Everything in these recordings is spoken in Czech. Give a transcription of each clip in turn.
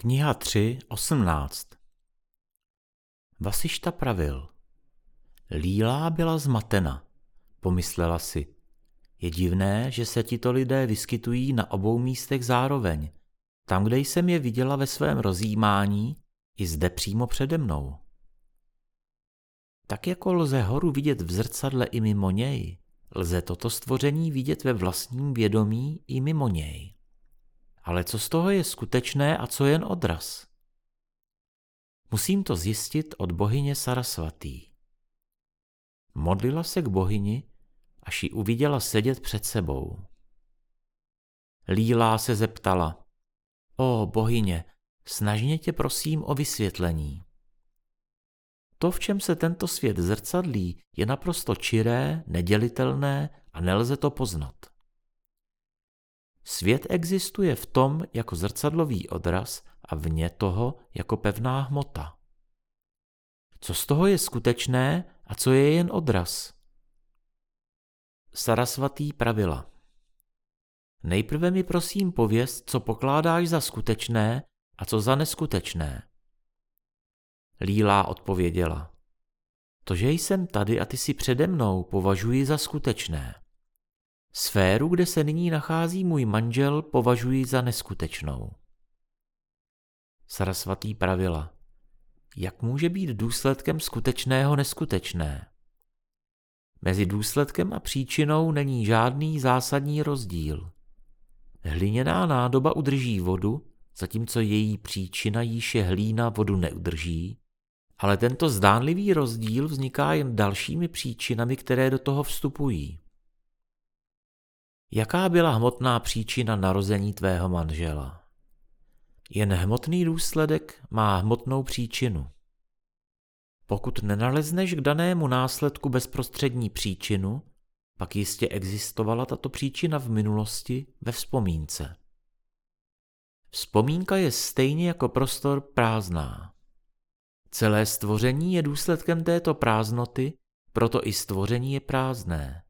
Kniha 3, 18 Vasišta pravil. Lílá byla zmatena. Pomyslela si. Je divné, že se tito lidé vyskytují na obou místech zároveň. Tam, kde jsem je viděla ve svém rozjímání, i zde přímo přede mnou. Tak jako lze horu vidět v zrcadle i mimo něj, lze toto stvoření vidět ve vlastním vědomí i mimo něj. Ale co z toho je skutečné a co jen odraz? Musím to zjistit od bohyně Sarasvatý. Modlila se k bohyni, až ji uviděla sedět před sebou. Lílá se zeptala, o bohyně, snažně tě prosím o vysvětlení. To, v čem se tento svět zrcadlí, je naprosto čiré, nedělitelné a nelze to poznat. Svět existuje v tom jako zrcadlový odraz a vně toho jako pevná hmota. Co z toho je skutečné a co je jen odraz? Sarasvatý pravila. Nejprve mi prosím pověst, co pokládáš za skutečné a co za neskutečné. Lílá odpověděla. To, že jsem tady a ty si přede mnou, považuji za skutečné. Sféru, kde se nyní nachází můj manžel, považuji za neskutečnou. Sarasvatý pravila. Jak může být důsledkem skutečného neskutečné? Mezi důsledkem a příčinou není žádný zásadní rozdíl. Hliněná nádoba udrží vodu, zatímco její příčina jíž je hlína vodu neudrží, ale tento zdánlivý rozdíl vzniká jen dalšími příčinami, které do toho vstupují. Jaká byla hmotná příčina narození tvého manžela? Jen hmotný důsledek má hmotnou příčinu. Pokud nenalezneš k danému následku bezprostřední příčinu, pak jistě existovala tato příčina v minulosti ve vzpomínce. Vzpomínka je stejně jako prostor prázdná. Celé stvoření je důsledkem této prázdnoty, proto i stvoření je prázdné.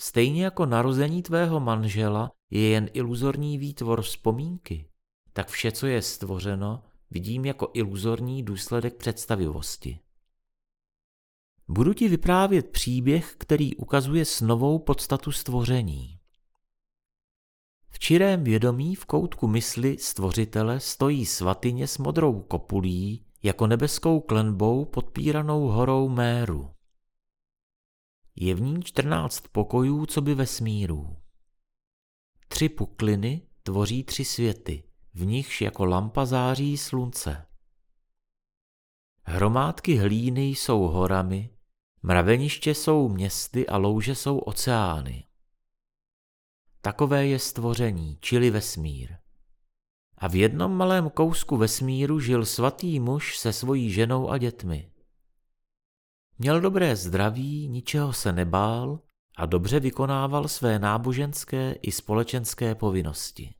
Stejně jako narození tvého manžela je jen iluzorní výtvor vzpomínky, tak vše, co je stvořeno, vidím jako iluzorní důsledek představivosti. Budu ti vyprávět příběh, který ukazuje snovou podstatu stvoření. V čirém vědomí v koutku mysli stvořitele stojí svatyně s modrou kopulí jako nebeskou klenbou podpíranou horou méru. Je v ní čtrnáct pokojů, co by vesmíru. Tři pukliny tvoří tři světy, v nichž jako lampa září slunce. Hromádky hlíny jsou horami, mraveniště jsou městy a louže jsou oceány. Takové je stvoření, čili vesmír. A v jednom malém kousku vesmíru žil svatý muž se svojí ženou a dětmi. Měl dobré zdraví, ničeho se nebál a dobře vykonával své náboženské i společenské povinnosti.